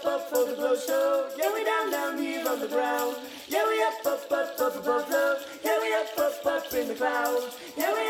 up, up for the glow show. Yeah, we down, down here on the ground. Yeah, we up, up, up, up above love. Yeah, we up, up, up in the clouds. Yeah, we up.